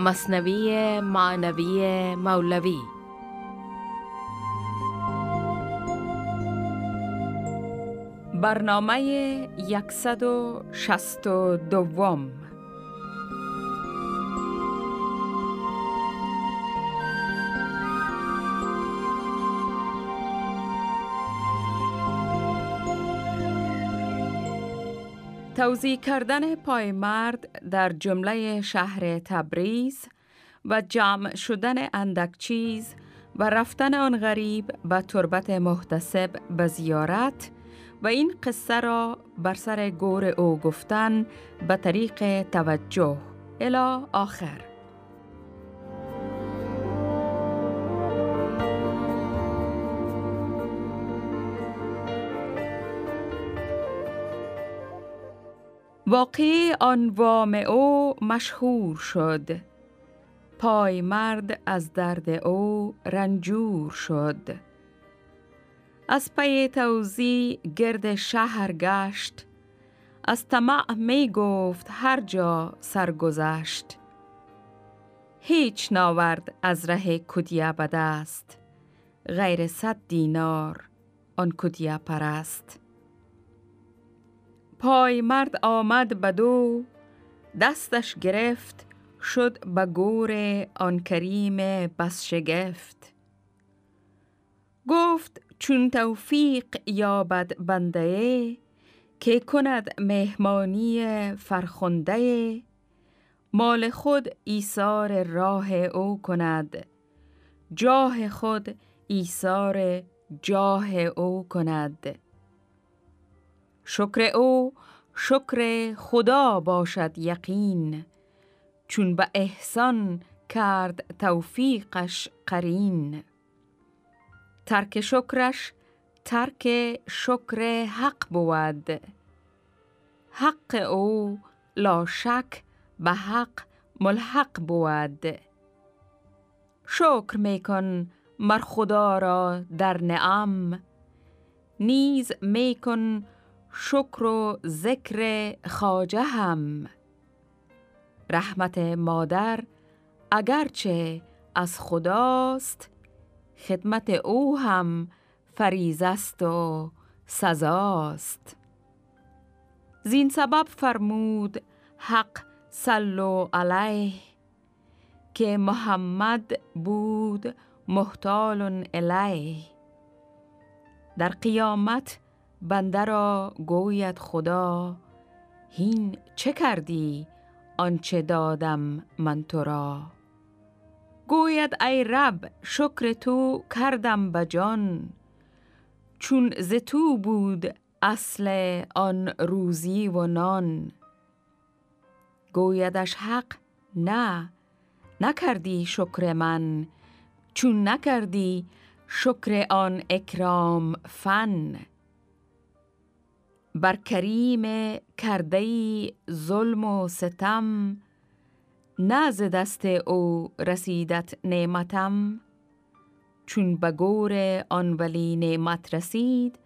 مصنوی معنوی مولوی. برنامه 162 توضیح کردن پایمرد در جمله شهر تبریز و جمع شدن اندک چیز و رفتن آن غریب به تربت محتسب به زیارت و این قصه را بر سر گور او گفتن به طریق توجه. الا آخر. واقعی آن وام او مشهور شد. پای مرد از درد او رنجور شد. از پی توزی گرد شهر گشت. از طمع می گفت هر جا سرگذشت. هیچ ناورد از ره کدیه بد است. غیر صد دینار آن کدیه پرست. پای مرد آمد بدو دستش گرفت شد به گور آن کریم بس شگفت. گفت چون توفیق یابد بنده که کند مهمانی فرخنده مال خود ایثار راه او کند جاه خود ایثار جاه او کند. شکر او شکر خدا باشد یقین. چون به احسان کرد توفیقش قرین. ترک شکرش ترک شکر حق بود. حق او لا شک به حق ملحق بود. شکر میکن مر خدا را در نعم. نیز میکن شکر و ذکر خاجه هم رحمت مادر اگرچه از خداست خدمت او هم فریز است و سزاست. زین سبب فرمود حق صلو علیه که محمد بود محتال الیه. در قیامت بنده را گوید خدا هین چه کردی آنچه دادم من تو را؟ گوید ای رب شکر تو کردم بجان چون ز تو بود اصل آن روزی و نان. گویدش حق؟ نه نکردی شکر من چون نکردی شکر آن اکرام فن. بر کریم کردهی ظلم و ستم نز دست او رسیدت نعمتم. چون به گور آن ولی نعمت رسید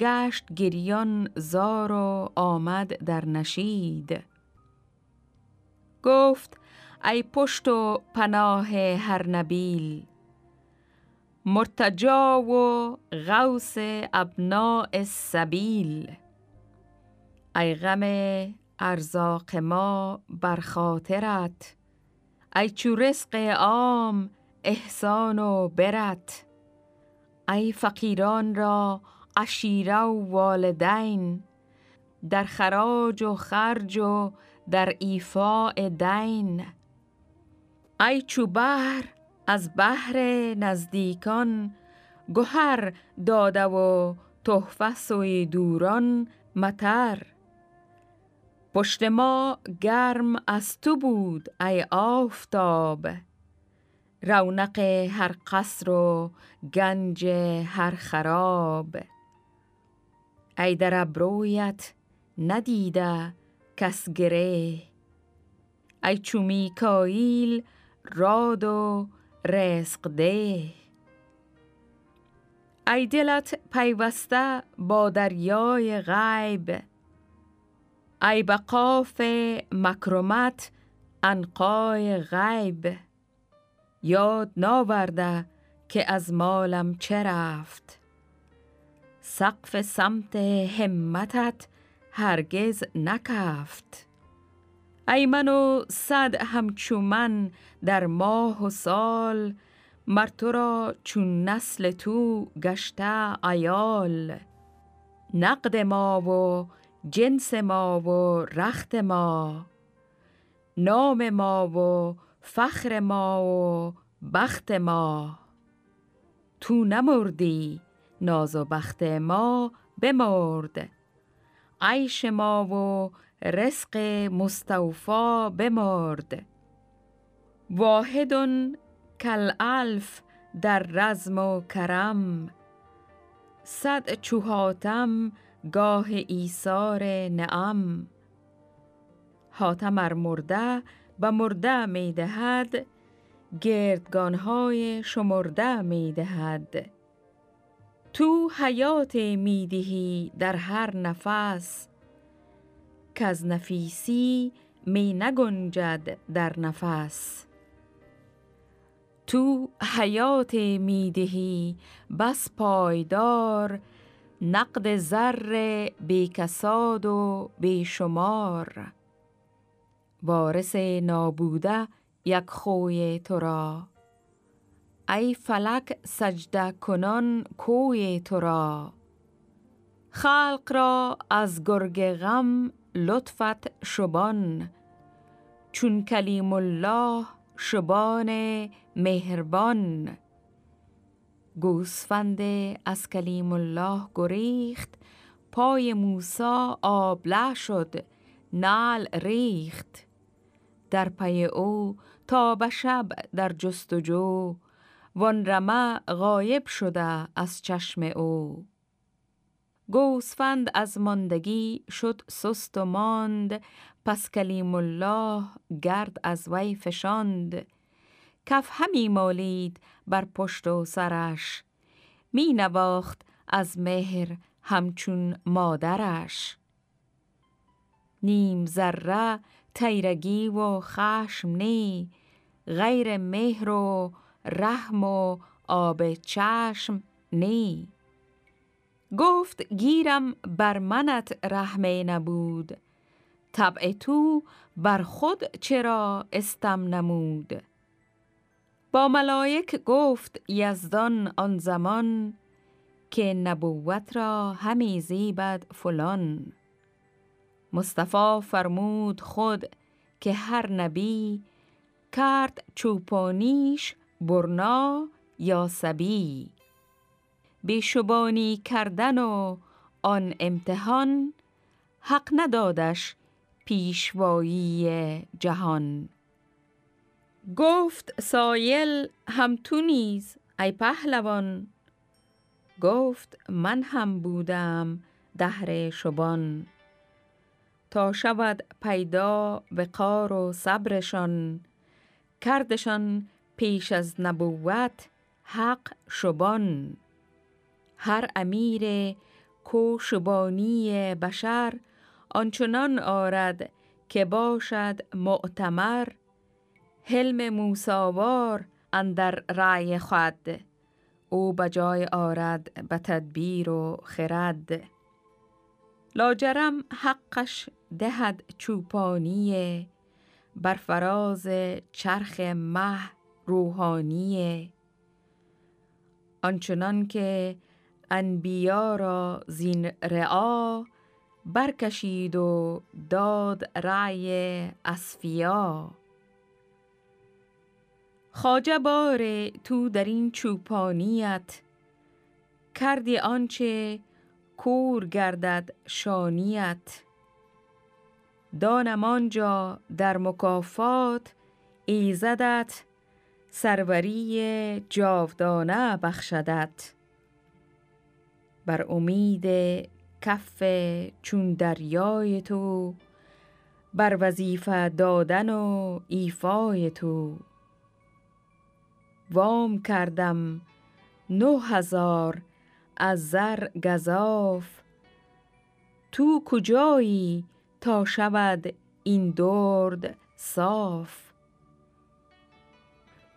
گشت گریان زار و آمد در نشید. گفت ای پشت و پناه هر نبیل مرتجا و غوث ابناء السبیل. ای غم ارزاق ما بر خاطرت ای چو رزق عام احسان و برت ای فقیران را عشیره و والدین در خراج و خرج و در ایفاء دین. ای چو بحر از بحر نزدیکان گهر داده و تحفه سوی دوران متر پشت ما گرم از تو بود ای آفتاب. رونق هر قصر و گنج هر خراب. ای در ابرویت ندیده کس گره. ای چو میکائیل راد و رزق ده. ای دلت پیوسته با دریای غیب. ای به قاف مکرمت انقای غیب. یاد ناورده که از مالم چه رفت. سقف سمت همتت هرگز نکفت. ای من و صد همچو من در ماه و سال مر تو را چون نسل تو گشته ایال نقد ما و جنس ما و رخت ما نام ما و فخر ما و بخت ما. تو نمردی ناز و بخت ما بمرد. عیش ما و رزق مستوفا بمرد. واحد کل الف در رزم و کرم. صد چوهاتم گاه ایثار نعم. حاتم ار مرده به مرده می دهد گردگانهای شمرده می دهد. تو حیات می دهی در هر نفس که از نفیسی می نگنجد در نفس. تو حیات می دهی بس پایدار نقد زر کساد و شمار. وارث نابوده یک خوی تو را. ای فلک سجده کنان کوی تو را. خلق را از گرگ غم لطفت شبان. چون کلیم الله شبان مهربان. گوسفند از کلیم الله گریخت. پای موسا آبله شد نال ریخت. در پی او تا به شب در جستجو وان رمه غایب شده از چشم او. گوسفند از ماندگی شد سست و ماند پس کلیم الله گرد از وی فشاند. کف همی مالید بر پشت و سرش. می نواخت از مهر همچون مادرش. نیم ذره تیرگی و خشم نی غیر مهر و رحم و آب چشم نی. گفت گیرم بر منت رحمه نبود طبع تو بر خود چرا استم نمود. با ملائک گفت یزدان آن زمان که نبوت را همی زیبد فلان. مصطفی فرمود خود که هر نبی کرد چوپانیش برنا یا سبی. بیشبانی کردن و آن امتحان حق ندادش پیشوایی جهان. گفت سایل هم تو نیز ای پهلوان. گفت من هم بودم دهر شبان. تا شود پیدا وقار و صبرشان. کردشان پیش از نبوت حق شبان. هر امیر کو شبانی بشر آنچنان آرد که باشد معتمر. حلم موساوار اندر رای خود. او بجای آرد به تدبیر و خرد. لاجرم حقش دهد چوپانیه بر فراز چرخ مه روحانیه آنچنان که انبیا را زین رعا برکشید و داد رعی اسفیا. خاجه بار تو در این چوپانیت. کردی آنچه کور گردد شانیت. دانم آنجا در مکافات ایزدت سروری جاودانه بخشدت. بر امید کف چون دریای تو بر وظیفه دادن و ایفای تو. وام کردم نه هزار از زر گذاف تو کجایی تا شود این درد صاف؟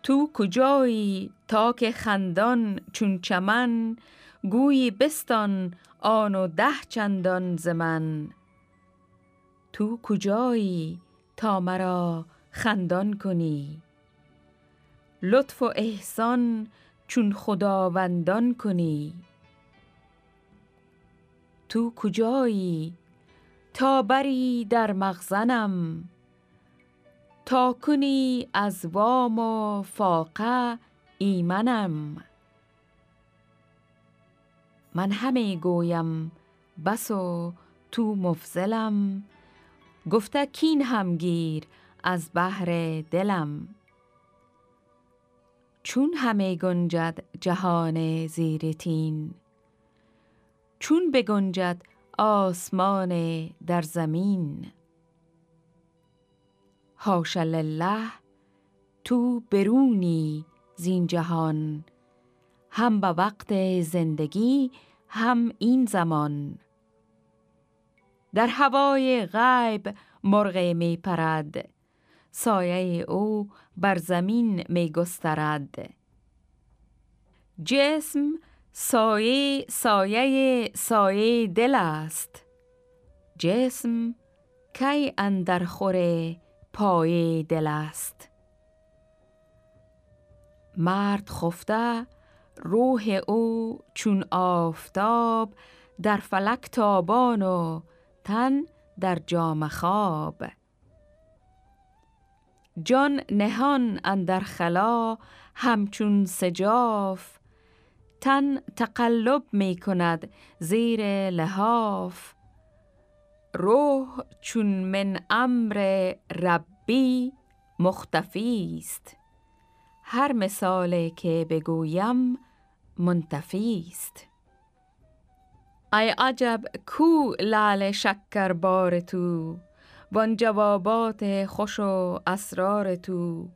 تو کجایی تا که خندان چون چمن؟ گویی بستان آن و ده چندان زمن تو کجایی تا مرا خندان کنی؟ لطف و احسان چون خداوندان کنی. تو کجایی؟ تا بری در مغزنم تا کنی از وام و فاقه ایمنم. من همه گویم بس و تو مفزلم گفته کین هم گیر از بحر دلم. چون همه گنجد جهان زیرتین چون بگنجد آسمان در زمین. حاش لله تو برونی زین جهان. هم به وقت زندگی هم این زمان. در هوای غیب مرغ می پرد. سایه او بر زمین می گسترد جسم سایه سایه سایه دل است. جسم کی اندر خوره پای دل است. مرد خفته روح او چون آفتاب در فلک تابان و تن در جام خواب جان نهان اندر خلا همچون سجاف. تن تقلب می کند زیر لحاف. روح چون من امر ربی مختفی است. هر مثال که بگویم منتفی است. ای عجب کو لال شکر بار تو؟ وان جوابات خوش و اسرار تو.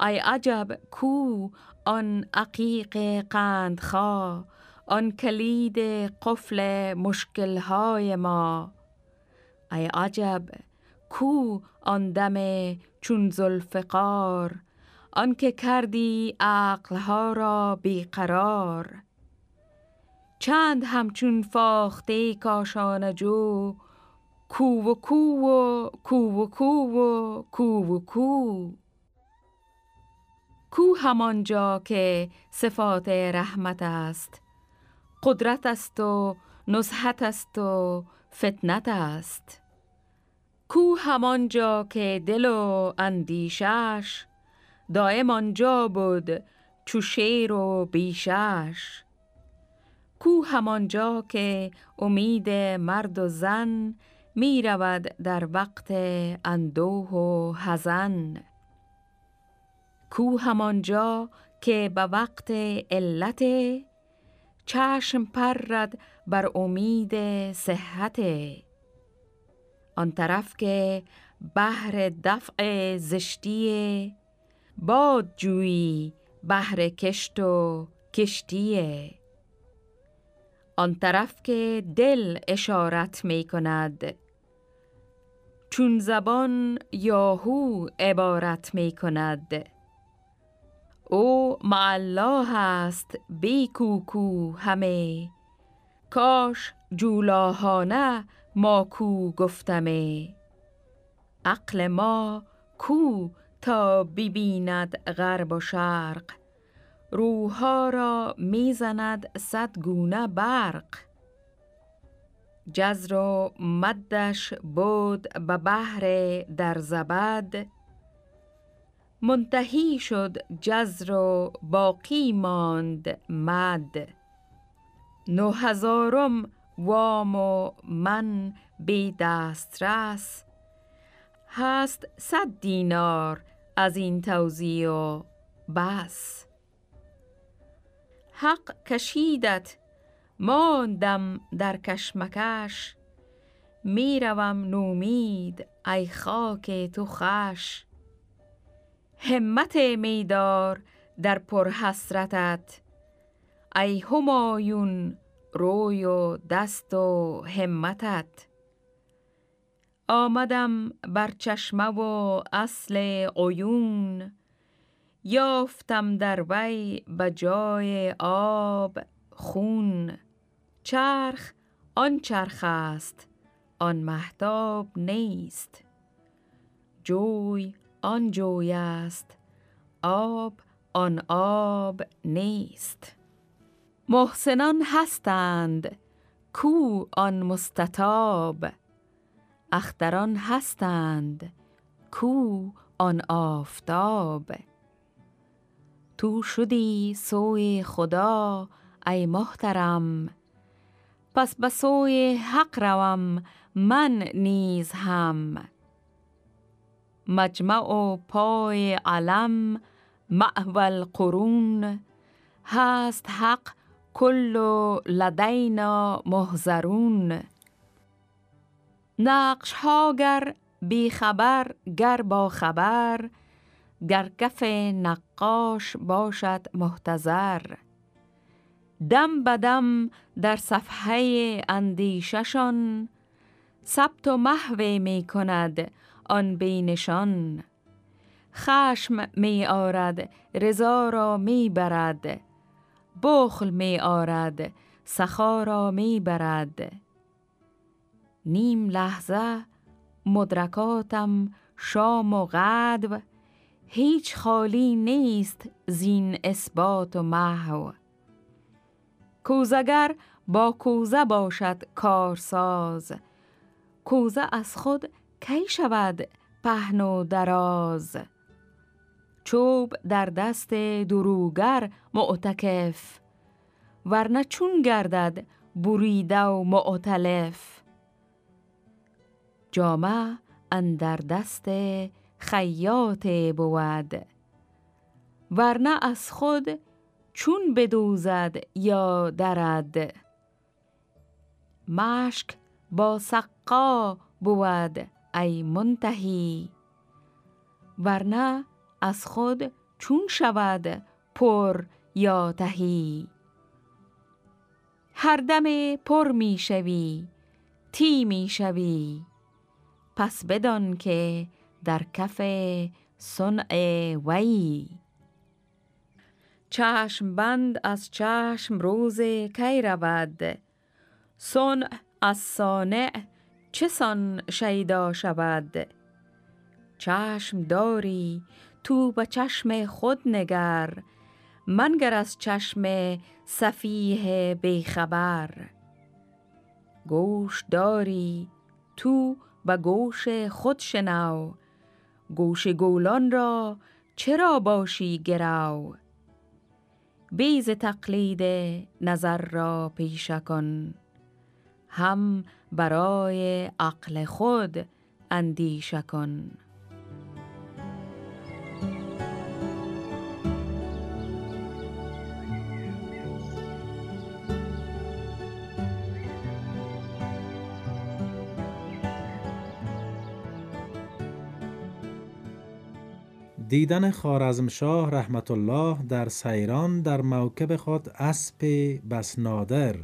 ای عجب کو آن عقیق قندخوا آن کلید قفل مشکلهای ما. ای عجب کو آن دم چون زلفقار آنکه کردی عقلها را بیقرار چند همچون فاخته کاشان جو کو و کو و کو و کو و کو و کو کو همانجا که صفات رحمت است قدرت است و نصحت است و فتنت است کو همانجا که دل و اندیشش دائم آنجا بود چو شیر و بیشش کو همانجا که امید مرد و زن می رود در وقت اندوه و حزن. کو همانجا که به وقت علت چشم پرد بر امید صحت. آن طرف که بهر دفع زشتی باد جویی بهر کشت و کشتیه آن طرف که دل اشارت می کند چون زبان یاهو عبارت می کند او مع الله است بی کوکو همه. کاش جولاهانه ما کو گفتمه. عقل ما کو تا ببیند غرب و شرق. روحها را می‌زند صد گونه برق. جزر و مدش بود به بحر در زبد. منتهی شد جزر و باقی ماند مد. نو هزارم وام و من بی دسترس. هست صد دینار از این توضیح و بس. حق کشیدت ماندم در کشمکش. می‌روم نومید ای خاک تو خش همت میدار در پرحسرتت. ای همایون روی و دست و همتت. آمدم بر چشمه و اصل عیون. یافتم در وی به جای آب خون. چرخ آن چرخ است آن محتاب نیست. جوی آن جوی است آب آن آب نیست. محسنان هستند کو آن مستطاب. اختران هستند کو آن آفتاب. تو شدی سوی خدا ای محترم. پس به سوی حق روم من نیز هم. مجمع و پای علم معول قرون هست حق کل لدینا محضرون. نقش ها گر بی خبر گر با خبر گر کف نقاش باشد محتضر. دم بدم در صفحه اندیششان ثبت و محو می کند آن بینشان. خشم می آرد رضا را می برد بخل می آرد سخا را می برد. نیم لحظه مدرکاتم شام و غدو هیچ خالی نیست زین اثبات و محو. کوزگر با کوزه باشد کارساز. کوزه از خود کی شود پهن و دراز؟ چوب در دست دروگر معتکف ورنه چون گردد بریده و معتلف. جامه اندر دست خیاط بود ورنه از خود چون بدوزد یا درد. مشک با سقا بود ای منتهی. ورنه از خود چون شود پر یا تهی. هر دم پر می شوی تی می شوی. پس بدان که در کف صنع وی. چشم بند از چشم روز کی رود؟ صنع از صانع چه سان شیدا شود؟ چشم داری تو به چشم خود نگر منگر از چشم صفیه بیخبر. گوش داری تو به گوش خود شنو گوش گولان را چرا باشی گرو؟ بیز تقلید نظر را پیش کن هم برای عقل خود اندیشه کن دیدن خارزمشاه رحمت الله در سیران در موکب خود اسب بس نادر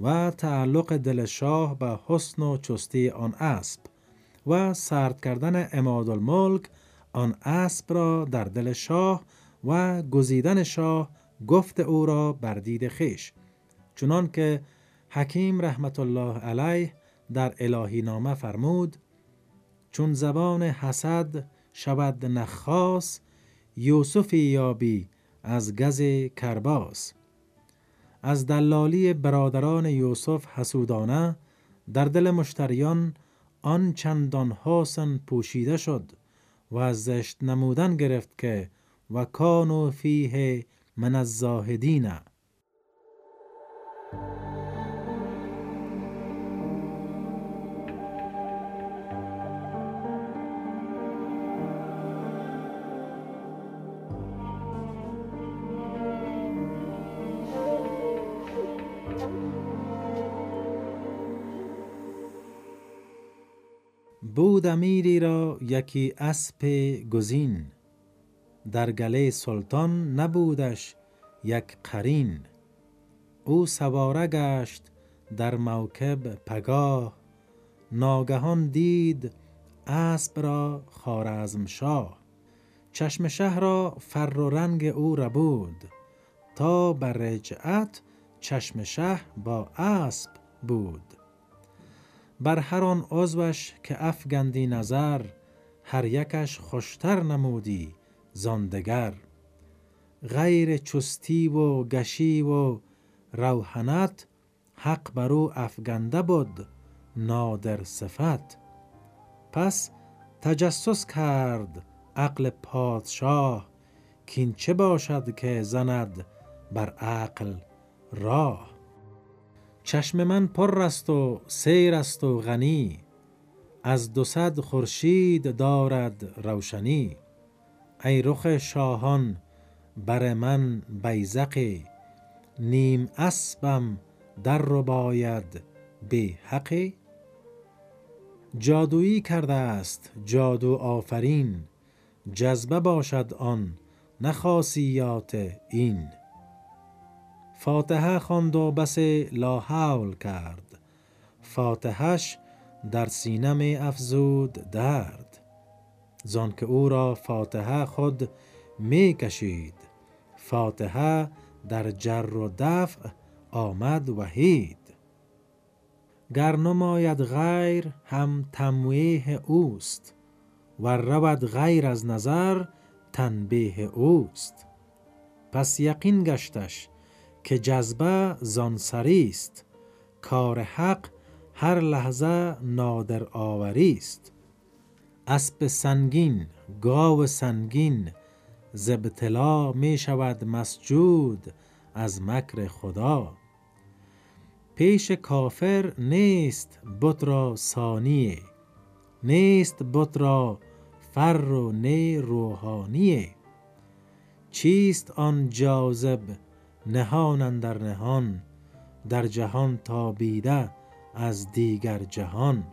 و تعلق دل شاه به حسن و چستی آن اسب و سرد کردن اماد الملک آن اسب را در دل شاه و گزیدن شاه گفت او را بر دید خیش. چنان که حکیم رحمت الله علیه در الهی نامه فرمود چون زبان حسد شود نخاس یوسفی یابی از گز کرباس. از دلالی برادران یوسف حسودانه در دل مشتریان آن چندان حسن پوشیده شد و از زشت نمودن گرفت که و کانو فیه من الزاهدین. بود امیری را یکی اسب گزین. در گله سلطان نبودش یک قرین. او سواره گشت در موکب پگاه. ناگهان دید اسب را خارزم شاه چشم شه را فر و رنگ او ربود تا بر رجعت چشم شه با اسب بود. بر هر آن عضوش که افگندی نظر هر یکش خوشتر نمودی زاندگر غیر چستی و گشی و روحنت حق بر او افگنده بود نادر صفت. پس تجسس کرد عقل پادشاه کین چه باشد که زند بر عقل راه. چشم من پر است و سیر است و غنی. از دو صد خورشید دارد روشنی. ای رخ شاهان بر من بیذقی نیم اسبم در رباید بی حقی جادویی کرده است جادو آفرین. جذبه باشد آن نه خاصیات این. فاتحه خواند و بس لاحول کرد. فاتحش در سینه می افزود درد. زان که او را فاتحه خود می کشید فاتحه در جر و دفع آمد وحید. گر نماید غیر هم تمویه اوست. و رود غیر از نظر تنبیه اوست. پس یقین گشتش که جذبه زانسری است. کار حق هر لحظه نادر آوری است. اسب سنگین گاو سنگین زبتلا می شود مسجود از مکر خدا. پیش کافر نیست بت را ثانیه نیست بت را فر و نی روحانیه. چیست آن جاذب نهان اندر نهان در جهان تابیده از دیگر جهان.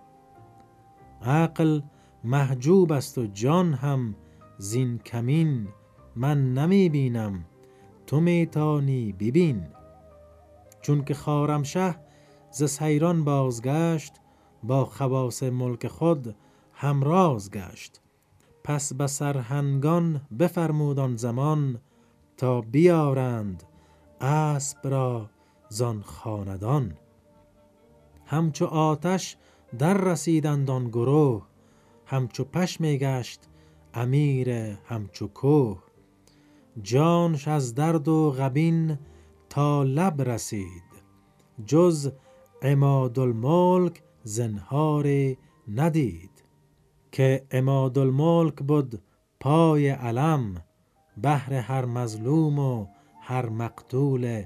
عقل محجوب است و جان هم زین کمین من نمی بینم تو می تانی ببین. چون که خارمشه ز سیران بازگشت با خواص ملک خود همراز گشت. پس به سرهنگان بفرمود آن زمان تا بیارند اسب را زان خاندان. همچو آتش در رسیدند آن گروه همچو پشمی گشت امیر همچو کوه. جانش از درد و غبین تا لب رسید جز عمادالملک زنهاری ندید. که عمادالملک بود پای علم بهر هر مظلوم و هر مقتول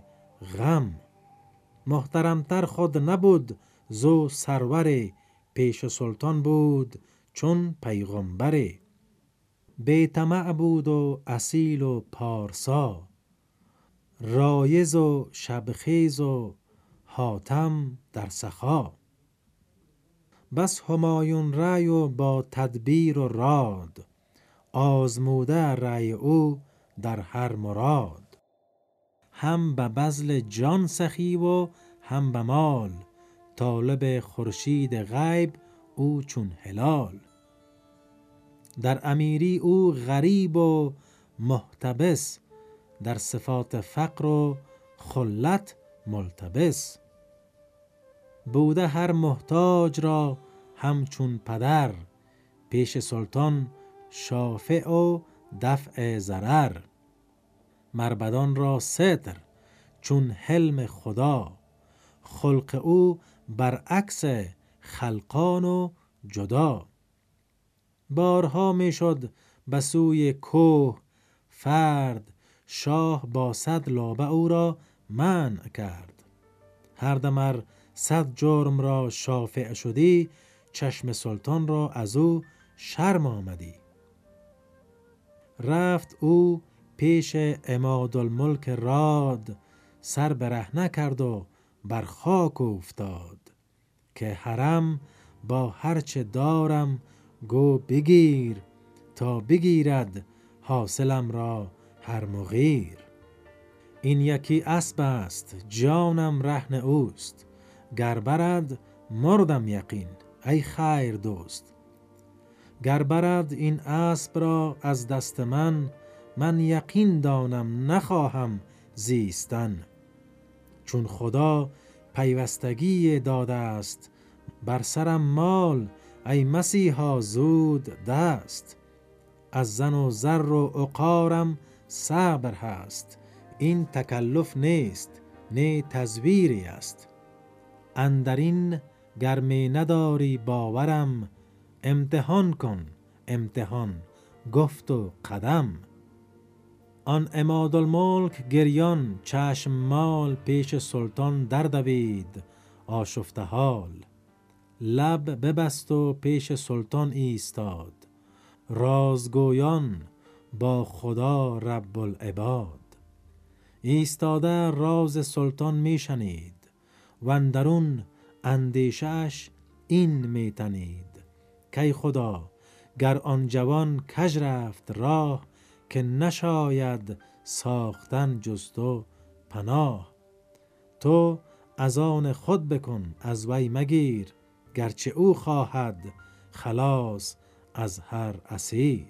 غم. محترمتر خود نبود زو سروری پیش سلطان بود چون پیغمبری بی طمع بود و اصیل و پارسا. رایز و شبخیز و حاتم در سخا. بس همایون رای و با تدبیر و راد. آزموده رای او در هر مراد. هم به بذل جان سخی و هم به مال طالب خورشید غیب او چون هلال. در امیری او غریب و محتبس در صفات فقر و خلت ملتبس. بوده هر محتاج را همچون پدر پیش سلطان شافع و دفع ضرر. مربدان را ستر چون حلم خدا. خلق او برعکس خلقان و جدا. بارها می شد به سوی کوه فرد شاه با صد لابه او را منع کرد. هر دمر صد جرم را شافع شدی چشم سلطان را از او شرم آمدی. رفت او پیش الملک راد سر برهنه کرد و بر خاک افتاد که حرم با هرچه دارم گو بگیر تا بگیرد حاصلم را هر مغیر. این یکی اسب است جانم رهن اوست. گر برد مردم یقین ای خیر دوست. گر برد این اسب را از دست من من یقین دانم نخواهم زیستن. چون خدا پیوستگی داده است بر سرم مال ای مسیحا زود دست. از زن و زر و عقارم صبر هست این تکلف نیست نه تزویری است. اندرین گرمی نداری باورم امتحان کن امتحان گفت و قدم. آن اماد الملک گریان چشم مال پیش سلطان دردوید آشفته حال. لب ببست و پیش سلطان ایستاد. رازگویان با خدا رب العباد. ایستاده راز سلطان میشنید و اندرون اندیشش این میتنید کی خدا گر آن جوان کج رفت راه که نشاید ساختن جز تو پناه. تو از آن خود بکن از وی مگیر گرچه او خواهد خلاص از هر اسیر.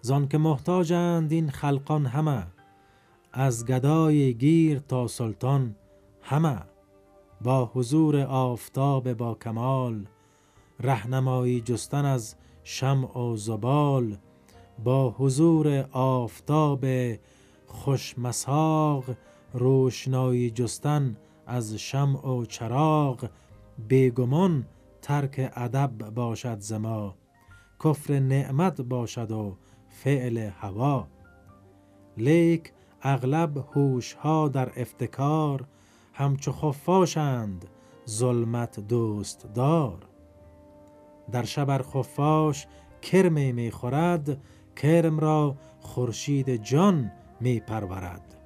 زان که محتاجند این خلقان همه از گدای گیر تا سلطان همه. با حضور آفتاب با کمال رهنمایی جستن از شمع و زبال با حضور آفتاب خوشمساق روشنایی جستن از شمع و چراغ بیگمان ترک ادب باشد زما کفر نعمت باشد و فعل هوا. لیک اغلب هوش ها در افتکار همچو خفاشند ظلمت دوست دار در شبر خفاش کرمی می خورد کرم را خورشید جان می پرورد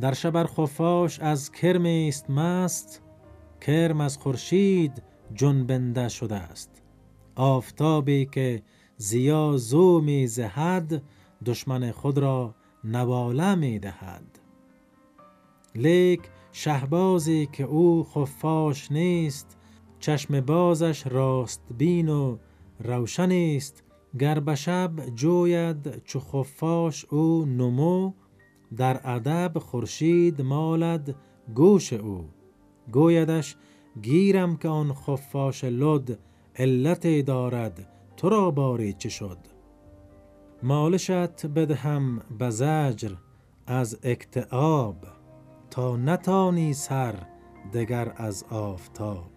در شبر خفاش از کرم است مست کرم از خورشید جنبنده شده است. آفتابی که زیا زو می زهد دشمن خود را نواله می دهد لیک شهبازی که او خفاش نیست چشم بازش راست بین و روشن است. گر شب جوید چو خفاش او نمو در ادب خورشید مالد گوش او. گویدش گیرم که آن خفاش لد علتی دارد تو را باری چه شد؟ مالشت بدهم به زجر از اکتئاب تا نتانی سر دگر از آفتاب.